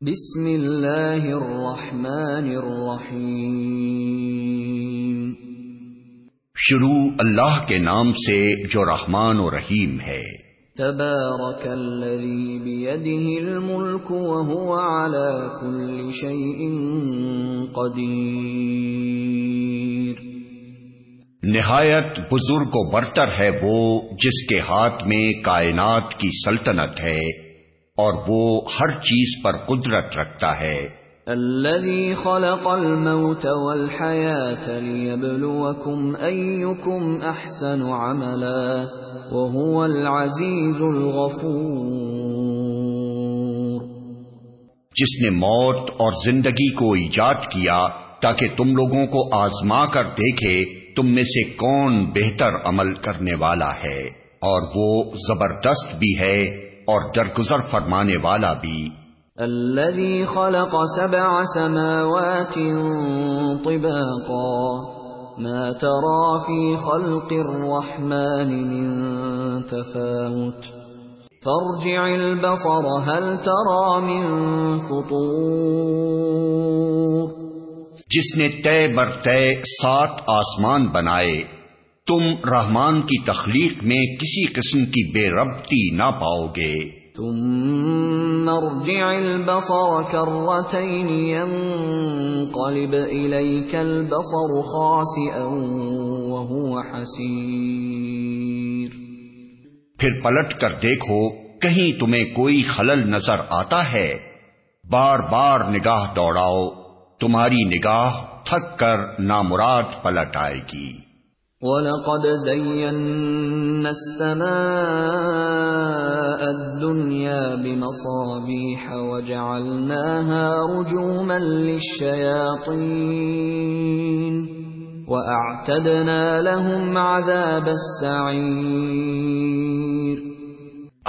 بسم اللہ الرحمن الرحیم شروع اللہ کے نام سے جو رحمان و رحیم ہے۔ تبارک الذی بیده الملک وهو على كل شيء قدیر۔ نہایت بزرگ و برتر ہے وہ جس کے ہاتھ میں کائنات کی سلطنت ہے۔ اور وہ ہر چیز پر قدرت رکھتا ہے۔ الذي خلق الموت والحياة ليبلوكم أيكم أحسن عملا وهو العزيز الغفور۔ جس نے موت اور زندگی کو ایجاد کیا تاکہ تم لوگوں کو آزما کر دیکھے تم میں سے کون بہتر عمل کرنے والا ہے۔ اور وہ زبردست بھی ہے۔ اور درگزر فرمانے والا بھی۔ الذي خلق سبع سماوات طباقا ما ترى في خلق الرحمن من تفاوت. فارجع البصر هل ترى من فطور؟ جس نے طے بر طے سات آسمان بنائے تم رحمان کی تخلیق میں کسی قسم کی بے ربطی نہ پاؤ گے۔ ثم ارجع البصر كرتين ينقلب إليك البصر خاسئا وهو حسير۔ پھر پلٹ کر دیکھو کہیں تمہیں کوئی خلل نظر آتا ہے؟ بار بار نگاہ دوڑاؤ تمہاری نگاہ تھک کر نامراد پلٹ آئے گی۔ وَلَقَدْ زَيَّنَّا السَّمَاءَ الدُّنْيَا بِمَصَابِيحَ وَجَعَلْنَاهَا رُجُومًا لِلشَّيَاطِينِ وَأَعْتَدْنَا لَهُمْ عَذَابَ السَّعِيرِ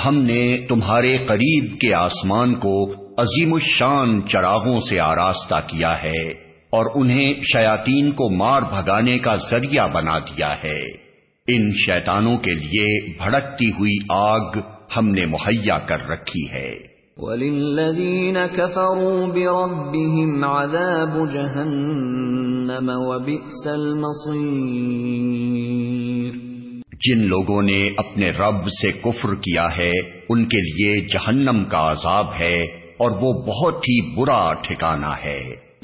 ہم نے تمہارے قریب کے آسمان کو عظیم الشان چراغوں سے آراستہ کیا ہے۔ اور انہیں شیاتین کو مار بھگانے کا ذریعہ بنا دیا ہے۔ ان شیطانوں کے لیے بھڑکتی ہوئی آگ ہم نے مہیا کر رکھی ہے۔ وَلِلَّذِينَ كَفَرُوا بِرَبِّهِمْ عَذَابُ جَهَنَّمَ وَبِئْسَ الْمَصِيرُ جن لوگوں نے اپنے رب سے کفر کیا ہے ان کے لیے جہنم کا عذاب ہے اور وہ بہت ہی برا ٹھکانہ ہے۔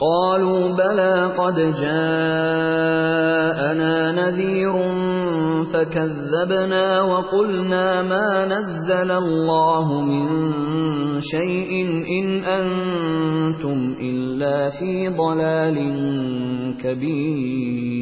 قالوا بلى قد جاءنا نذير فكذبنا وقلنا ما نزل الله من شيء إن أنتم إلا في ضلال كبير.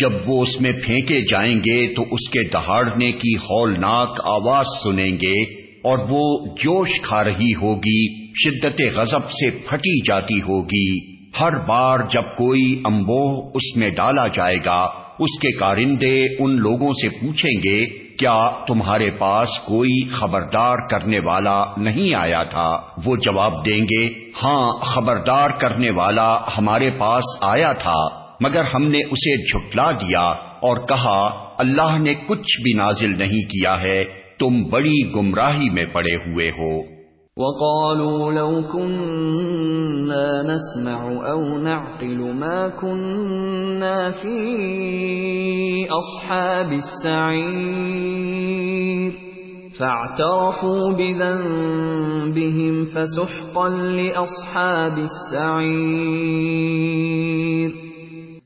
جب وہ اس میں پھینکے جائیں گے تو اس کے دہاڑنے کی ہولناک آواز سنیں گے اور وہ جوش کھا رہی ہوگی شدت غضب سے پھٹی جاتی ہوگی۔ ہر بار جب کوئی امبوہ اس میں ڈالا جائے گا، اس کے کارندے ان لوگوں سے پوچھیں گے، کیا تمہارے پاس کوئی خبردار کرنے والا نہیں آیا تھا؟ وہ جواب دیں گے ہاں خبردار کرنے والا ہمارے پاس آیا تھا، مگر ہم نے اسے جھٹلا دیا اور کہا، اللہ نے کچھ بھی نازل نہیں کیا ہے، تم بڑی گمراہی میں پڑے ہوئے ہو۔ وقالوا لو كنا نسمع او نعقل ما كنا في اصحاب السعير. فاعترفوا بذنبهم فسحقا لاصحاب السعير.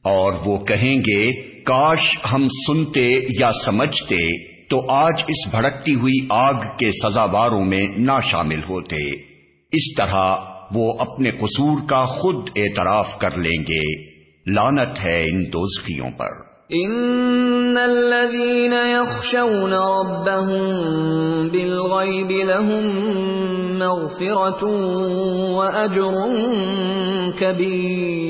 اور وہ کہیں گے، کاش ہم سنتے یا سمجھتے تو آج اس بھڑکتی ہوئی آگ کے سزاواروں میں نہ شامل ہوتے۔ اس طرح وہ اپنے قصور کا خود اعتراف کر لیں گے۔ لانت ہے ان دوزخیوں پر۔ ان الذين يخشون ربهم بالغيب لهم مغفرة واجر كبير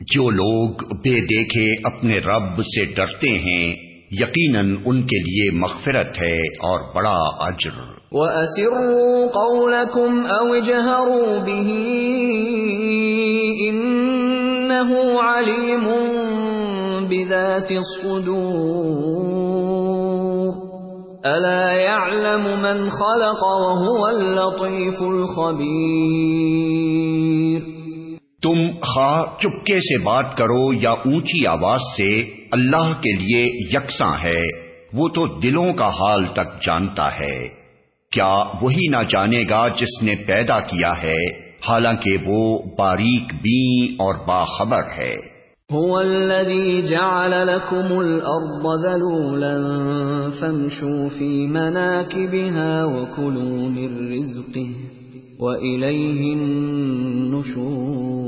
جو لوگ بے دیکھے اپنے رب سے ڈرتے ہیں یقیناً ان کے لیے مغفرت ہے اور بڑا اجر۔ وَأَسِرُّوا قَوْلَكُمْ أَوْ جَهَرُوا بِهِ إِنَّهُ عَلِيمٌ بِذَاتِ الصُّدُورِ۔ أَلَا يَعْلَمُ مَنْ خَلَقَ وَهُوَ اللَّطِيفُ الْخَبِيرُ۔ تم خواہ چپکے سے بات کرو یا اونچی آواز سے اللہ کے لیے یکساں ہے، وہ تو دلوں کا حال تک جانتا ہے۔ کیا وہی نہ جانے گا جس نے پیدا کیا ہے، حالانکہ وہ باریک بی اور باخبر ہے۔ هو الذي جعل لكم الأرض ذلولا فامشوا في مناكبها وكلوا من رزقه وَإِلَيْهِ النُّشُورُ۔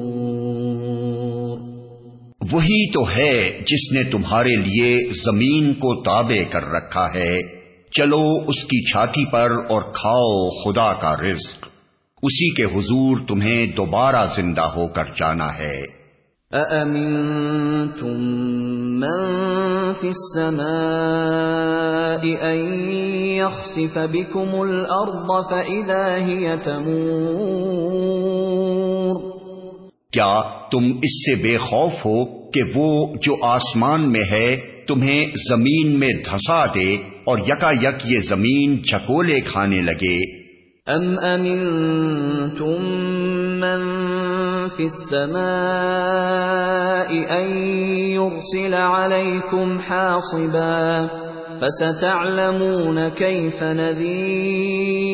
وہی تو ہے جس نے تمہارے لیے زمین کو تابع کر رکھا ہے۔ چلو اس کی چھاتی پر اور کھاؤ خدا کا رزق۔ اسی کے حضور تمہیں دوبارہ زندہ ہو کر جانا ہے۔ أَأَمِنْتُمْ مَنْ فِي السَّمَاءِ أَنْ يَخْسِفَ بِكُمُ الْأَرْضَ فَإِذَا هِيَ تَمُورُ کیا تم اس سے بے خوف ہو کہ وہ جو آسمان میں ہے تمہیں زمین میں دھسا دے اور یکا یک یہ زمین چکولے کھانے لگے؟ ام امنتم من في السماء ان يرسل عليكم حاصبا فستعلمون كيف نذير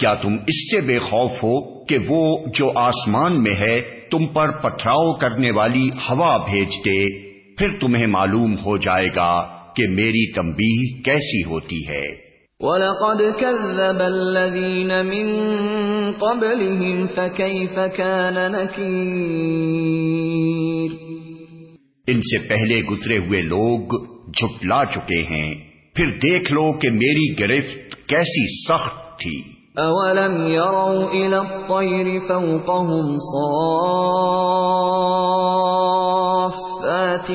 کیا تم اس سے بے خوف ہو کہ وہ جو آسمان میں ہے تم پر پتھراؤ کرنے والی ہوا بھیج دے؟ پھر تمہیں معلوم ہو جائے گا کہ میری تمبی کیسی ہوتی ہے۔ وَلَقَدْ كَذَّبَ الَّذِينَ مِن قَبْلِهِمْ فَكَيْفَ كَانَ نَكِيرٌ۔ ان سے پہلے گزرے ہوئے لوگ جھٹلا چکے ہیں۔ پھر دیکھ لو کہ میری گرفت کیسی سخت تھی۔ اولم يروا الى الطير فوقهم صافات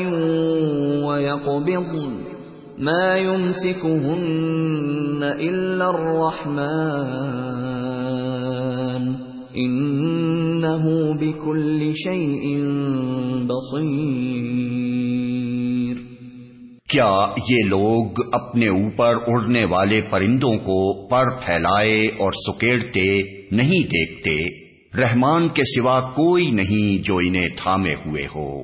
ويقبضن ما يمسكهن الا الرحمن انه بكل شيء بصير کیا یہ لوگ اپنے اوپر اڑنے والے پرندوں کو پر پھیلائے اور سکیڑتے نہیں دیکھتے؟ رحمان کے سوا کوئی نہیں جو انہیں تھامے ہوئے ہو۔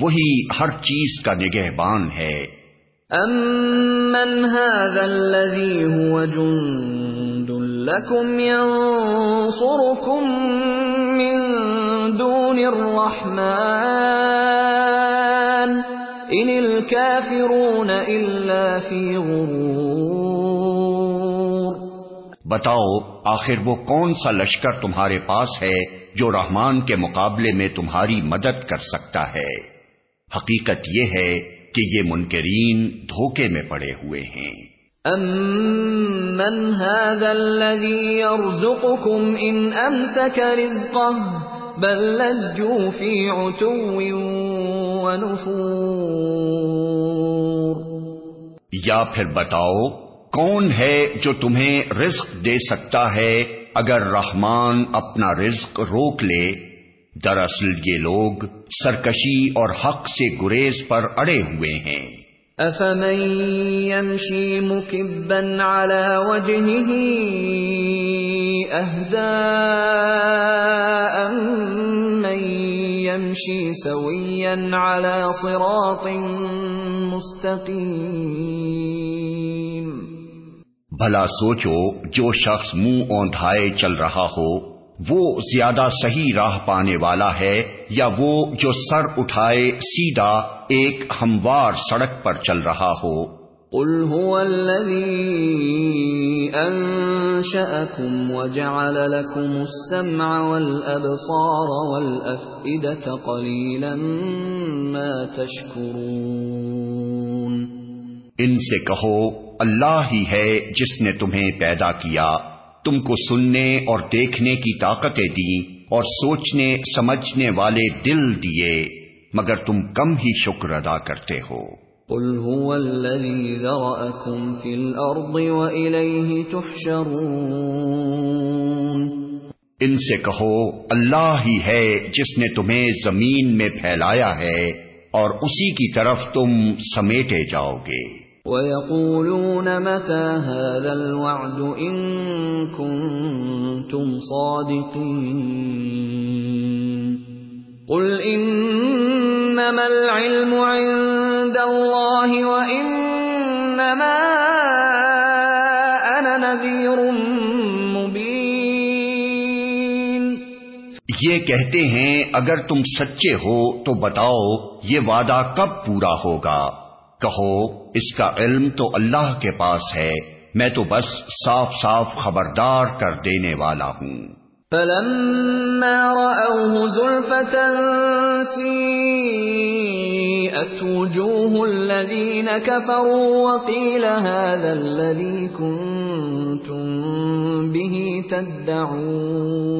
وہی ہر چیز کا نگہبان ہے۔ امن هذا الذي هو جند لكم ينصركم من دون الرحمن ان الكافرون الا في غرور بتاؤ آخر وہ کون سا لشکر تمہارے پاس ہے جو رحمان کے مقابلے میں تمہاری مدد کر سکتا ہے؟ حقیقت یہ ہے کہ یہ منکرین دھوکے میں پڑے ہوئے ہیں۔ امن هذا الذي يرزقكم ان امسك رزقه بل لجوا في عتو ونفور۔ یا پھر بتاؤ کون ہے جو تمہیں رزق دے سکتا ہے اگر رحمان اپنا رزق روک لے؟ دراصل یہ لوگ سرکشی اور حق سے گریز پر اڑے ہوئے ہیں۔ افمن يمشي مكبا على وجهه اهداء من يمشي سويا على صراط مستقيم بھلا سوچو، جو شخص منہ اوندھائے چل رہا ہو، وہ زیادہ صحیح راہ پانے والا ہے یا وہ جو سر اٹھائے سیدھا ایک ہموار سڑک پر چل رہا ہو؟ قل هو الذي انشأكم وجعل لكم السمع والابصار والافئدة قليلا ما تشكرون۔ ان سے کہو، اللہ ہی ہے جس نے تمہیں پیدا کیا۔ تم کو سننے اور دیکھنے کی طاقتیں دی اور سوچنے، سمجھنے والے دل دیے، مگر تم کم ہی شکر ادا کرتے ہو۔ قل هو الذي ذرأكم في الأرض وإليه تحشرون ان سے کہو اللہ ہی ہے جس نے تمہیں زمین میں پھیلایا ہے اور اسی کی طرف تم سمیٹے جاؤ گے۔ وَيَقُولُونَ مَتَى هَذَا الْوَعْدُ إِن كُنتُمْ صَادِقِينَ قُلْ إِنَّمَا الْعِلْمُ عِندَ اللَّهِ وَإِنَّمَا أَنَا نَذِيرٌ مُبِينٌ. یہ کہتے ہیں، اگر تم سچے ہو تو بتاؤ یہ وعدہ کب پورا ہوگا؟ کہو، اس کا علم تو اللہ کے پاس ہے، میں تو بس صاف صاف خبردار کر دینے والا ہوں۔ فلما رأوه زلفة سيئت وجوه الذين كفروا وقيل هذا الذي كنتم به تدعون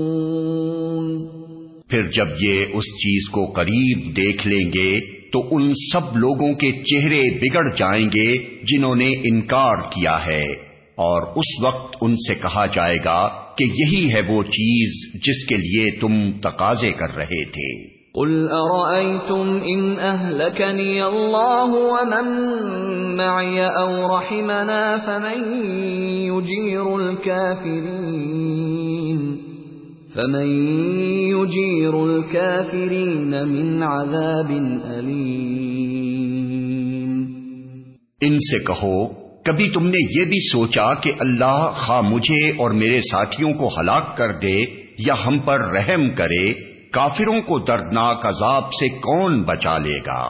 پھر جب یہ اس چیز کو قریب دیکھ لیں گے تو ان سب لوگوں کے چہرے بگڑ جائیں گے جنہوں نے انکار کیا ہے اور اس وقت ان سے کہا جائے گا کہ یہی ہے وہ چیز جس کے لیے تم تقاضے کر رہے تھے۔ قل ارأيتم ان اهلكني الله ومن معي او رحمنا فمن يجير الكافرين فمن يجير الكافرين من عذاب أليم ان سے کہو کبھی تم نے یہ بھی سوچا کہ اللہ خواہ مجھے اور میرے ساتھیوں کو ہلاک کر دے یا ہم پر رحم کرے کافروں کو دردناک عذاب سے کون بچا لے گا؟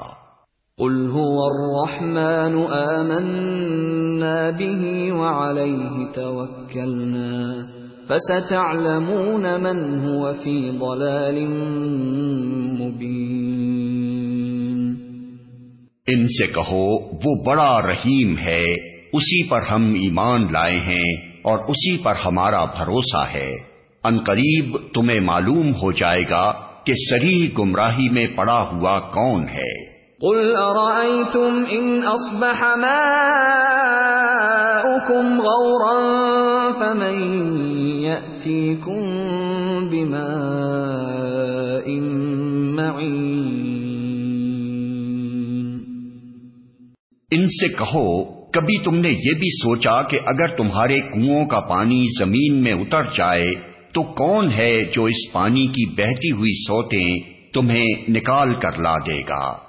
قل هو الرحمن آمنا به وعليه توكلنا فستعلمون من هو في ضلال مبين ان سے کہو وہ بڑا رحیم ہے۔ اسی پر ہم ایمان لائے ہیں اور اسی پر ہمارا بھروسہ ہے۔ ان قریب تمہیں معلوم ہو جائے گا کہ سری گمراہی میں پڑا ہوا کون ہے۔ قل ارائیتم ان اصبح ماؤکم غورا فمن یأتیکم بماء معین ان سے کہو کبھی تم نے یہ بھی سوچا کہ اگر تمہارے کنو کا پانی زمین میں اتر جائے، تو کون ہے جو اس پانی کی بہتی ہوئی سوتیں تمہیں نکال کر لا دے گا؟